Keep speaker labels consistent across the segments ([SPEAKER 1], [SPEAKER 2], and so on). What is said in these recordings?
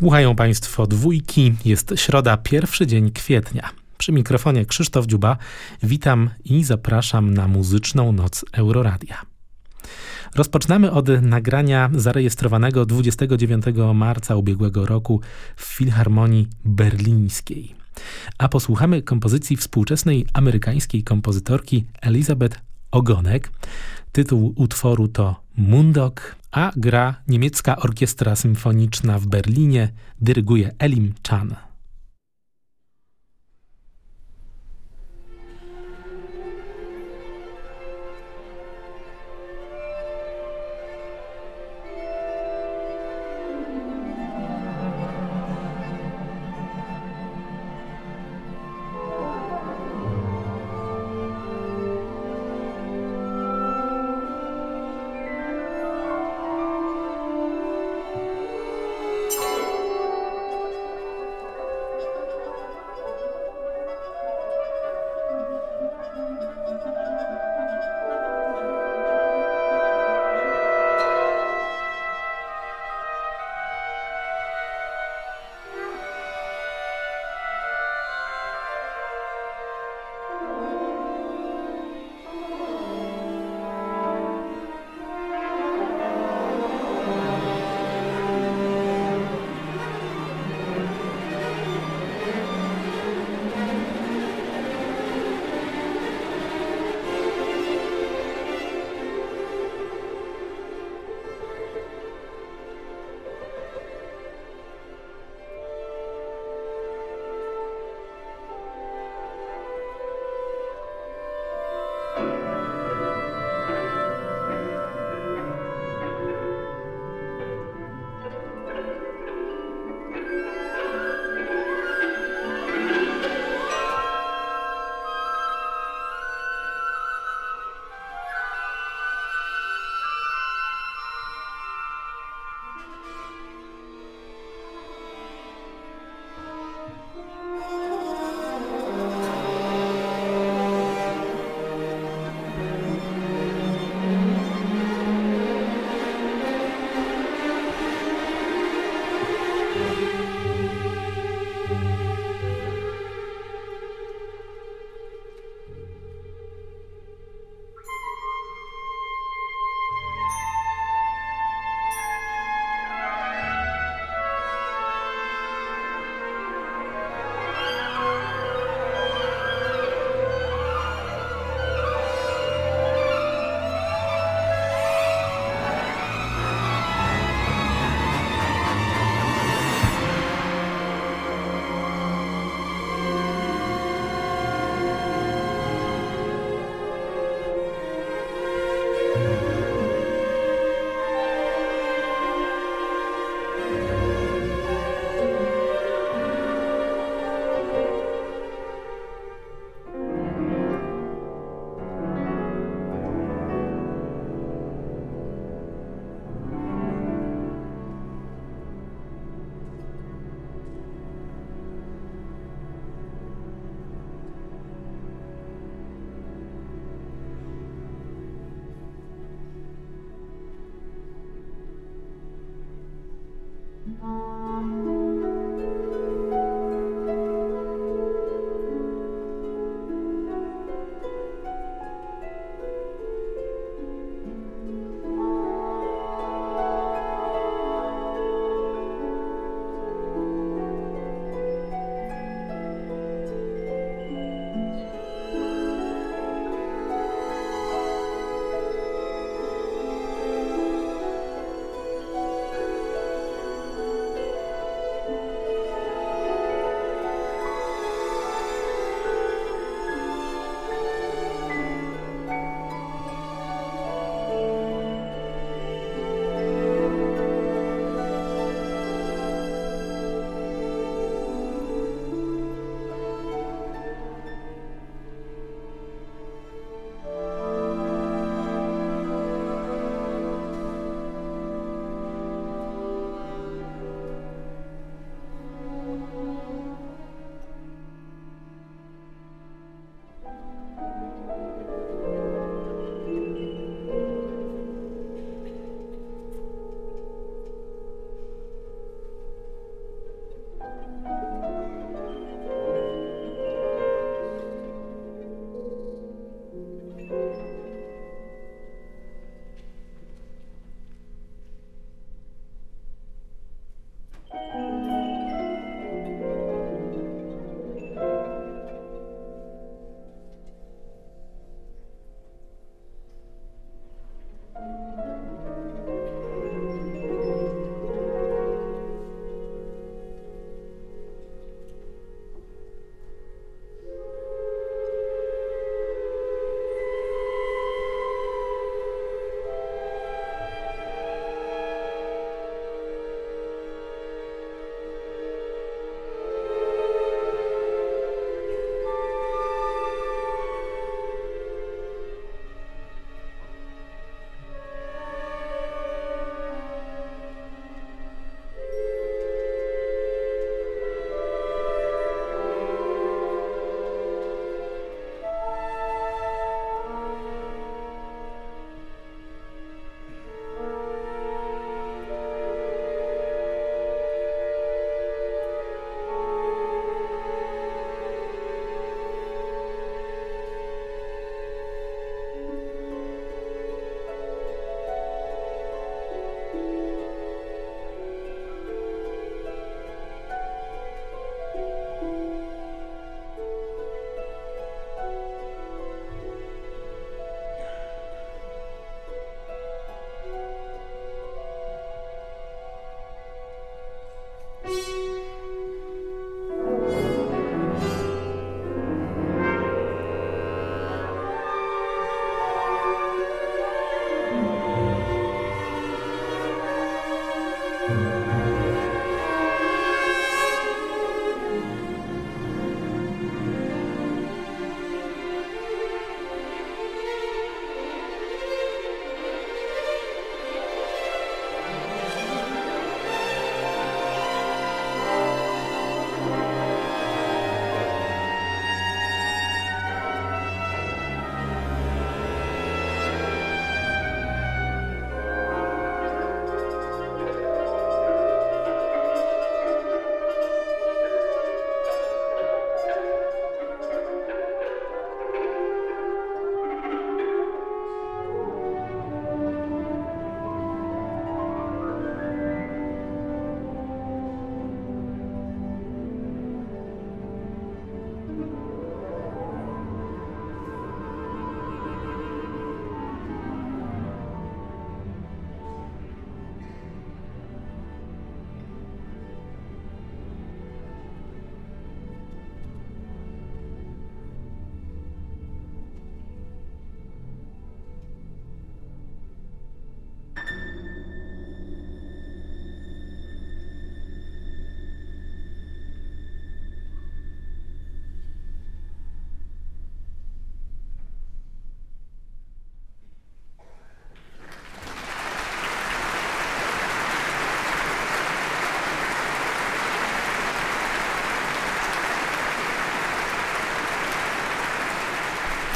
[SPEAKER 1] Słuchają Państwo dwójki. Jest środa, pierwszy dzień kwietnia. Przy mikrofonie Krzysztof Dziuba. Witam i zapraszam na muzyczną noc Euroradia. Rozpoczynamy od nagrania zarejestrowanego 29 marca ubiegłego roku w Filharmonii Berlińskiej. A posłuchamy kompozycji współczesnej amerykańskiej kompozytorki Elizabeth Ogonek. Tytuł utworu to Mundok, a gra niemiecka orkiestra symfoniczna w Berlinie, dyryguje Elim Chan.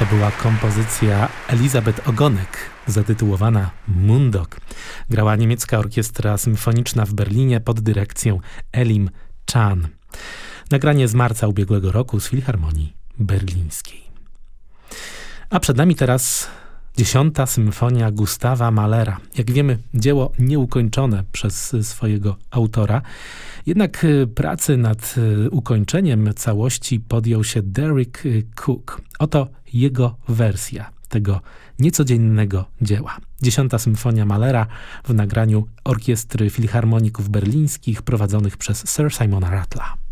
[SPEAKER 1] To była kompozycja Elizabeth Ogonek, zatytułowana Mundok. Grała niemiecka orkiestra symfoniczna w Berlinie pod dyrekcją Elim Chan. Nagranie z marca ubiegłego roku z Filharmonii Berlińskiej. A przed nami teraz Dziesiąta symfonia Gustawa Mahlera. Jak wiemy, dzieło nieukończone przez swojego autora. Jednak y, pracy nad y, ukończeniem całości podjął się Derek y, Cook. Oto jego wersja tego niecodziennego dzieła. Dziesiąta symfonia Mahlera w nagraniu Orkiestry Filharmoników Berlińskich prowadzonych przez Sir Simona Rattla.